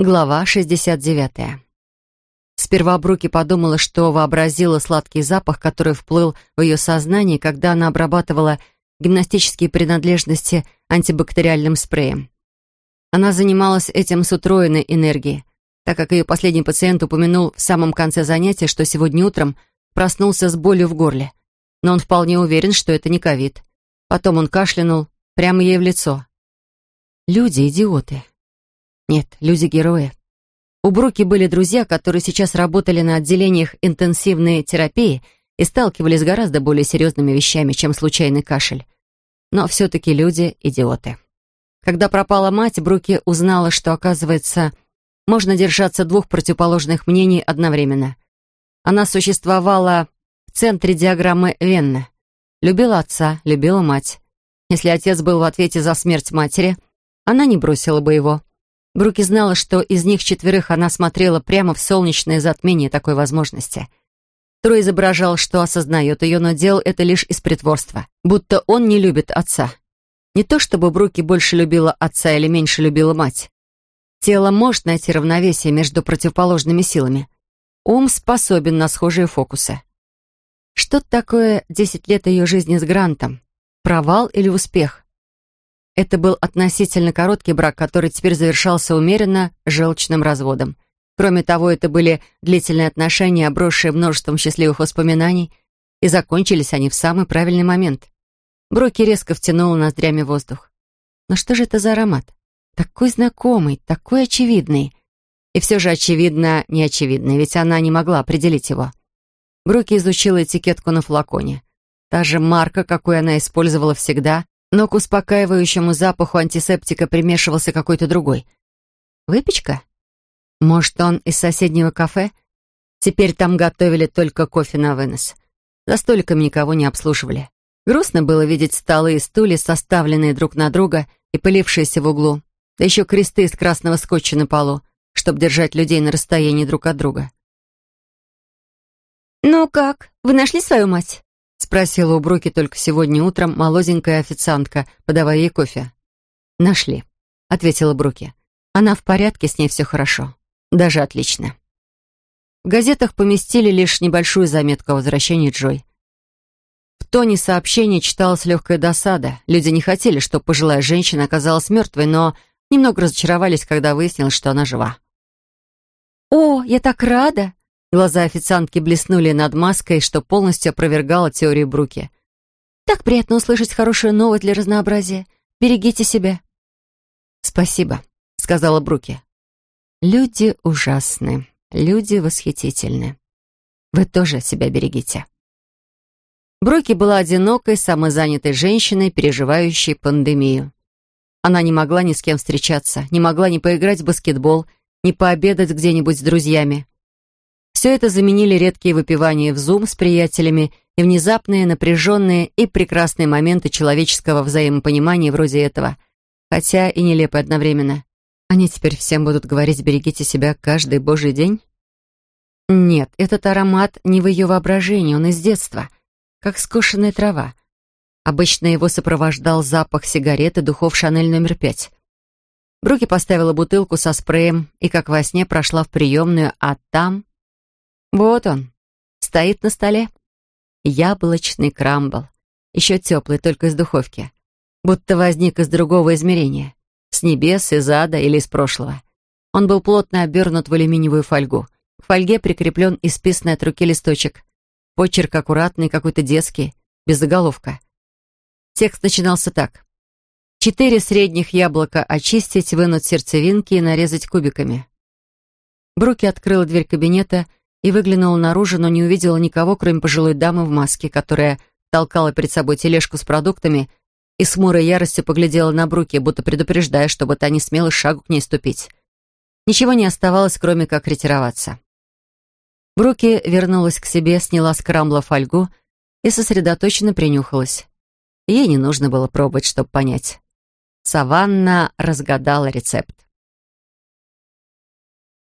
Глава 69. Сперва Бруки подумала, что вообразила сладкий запах, который вплыл в ее сознание, когда она обрабатывала гимнастические принадлежности антибактериальным спреем. Она занималась этим с утроенной энергией, так как ее последний пациент упомянул в самом конце занятия, что сегодня утром проснулся с болью в горле. Но он вполне уверен, что это не ковид. Потом он кашлянул прямо ей в лицо. Люди — идиоты. Нет, люди-герои. У Бруки были друзья, которые сейчас работали на отделениях интенсивной терапии и сталкивались с гораздо более серьезными вещами, чем случайный кашель. Но все-таки люди — идиоты. Когда пропала мать, Бруки узнала, что, оказывается, можно держаться двух противоположных мнений одновременно. Она существовала в центре диаграммы Венна. Любила отца, любила мать. Если отец был в ответе за смерть матери, она не бросила бы его. Бруки знала, что из них четверых она смотрела прямо в солнечное затмение такой возможности. Трой изображал, что осознает ее, но делал это лишь из притворства, будто он не любит отца. Не то чтобы Бруки больше любила отца или меньше любила мать. Тело может найти равновесие между противоположными силами. Ум способен на схожие фокусы. Что такое десять лет ее жизни с Грантом? Провал или успех? Это был относительно короткий брак, который теперь завершался умеренно желчным разводом. Кроме того, это были длительные отношения, обросшие множеством счастливых воспоминаний, и закончились они в самый правильный момент. Броки резко втянула ноздрями воздух. Но что же это за аромат? Такой знакомый, такой очевидный. И все же очевидно неочевидный, ведь она не могла определить его. Броки изучила этикетку на флаконе. Та же марка, какую она использовала всегда, но к успокаивающему запаху антисептика примешивался какой-то другой. Выпечка? Может, он из соседнего кафе? Теперь там готовили только кофе на вынос. За столиками никого не обслуживали. Грустно было видеть столы и стулья, составленные друг на друга и пылившиеся в углу. Да еще кресты из красного скотча на полу, чтобы держать людей на расстоянии друг от друга. «Ну как, вы нашли свою мать?» — спросила у Бруки только сегодня утром молоденькая официантка, подавая ей кофе. «Нашли», — ответила Бруки. «Она в порядке, с ней все хорошо. Даже отлично». В газетах поместили лишь небольшую заметку о возвращении Джой. В тоне сообщения читалась легкая досада. Люди не хотели, чтобы пожилая женщина оказалась мертвой, но немного разочаровались, когда выяснилось, что она жива. «О, я так рада!» Глаза официантки блеснули над маской, что полностью опровергало теорию Бруки. «Так приятно услышать хорошую новость для разнообразия. Берегите себя». «Спасибо», — сказала Бруки. «Люди ужасны, люди восхитительны. Вы тоже себя берегите». Бруки была одинокой, самозанятой женщиной, переживающей пандемию. Она не могла ни с кем встречаться, не могла ни поиграть в баскетбол, ни пообедать где-нибудь с друзьями. Все это заменили редкие выпивания в зум с приятелями и внезапные, напряженные и прекрасные моменты человеческого взаимопонимания вроде этого, хотя и нелепые одновременно. Они теперь всем будут говорить «берегите себя каждый божий день»? Нет, этот аромат не в ее воображении, он из детства, как скошенная трава. Обычно его сопровождал запах сигареты духов «Шанель номер пять». Бруки поставила бутылку со спреем и, как во сне, прошла в приемную, а там вот он, стоит на столе. Яблочный крамбл. Еще теплый, только из духовки. Будто возник из другого измерения. С небес, из ада или из прошлого. Он был плотно обернут в алюминиевую фольгу. К фольге прикреплен исписанный от руки листочек. Почерк аккуратный, какой-то детский, без заголовка. Текст начинался так. Четыре средних яблока очистить, вынуть сердцевинки и нарезать кубиками. Бруки открыла дверь кабинета и выглянула наружу, но не увидела никого, кроме пожилой дамы в маске, которая толкала перед собой тележку с продуктами и с хмурой яростью поглядела на Бруки, будто предупреждая, чтобы та не смела шагу к ней ступить. Ничего не оставалось, кроме как ретироваться. Бруки вернулась к себе, сняла с крамбла фольгу и сосредоточенно принюхалась. Ей не нужно было пробовать, чтобы понять. Саванна разгадала рецепт.